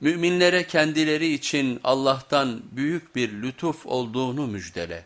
Müminlere kendileri için Allah'tan büyük bir lütuf olduğunu müjdele.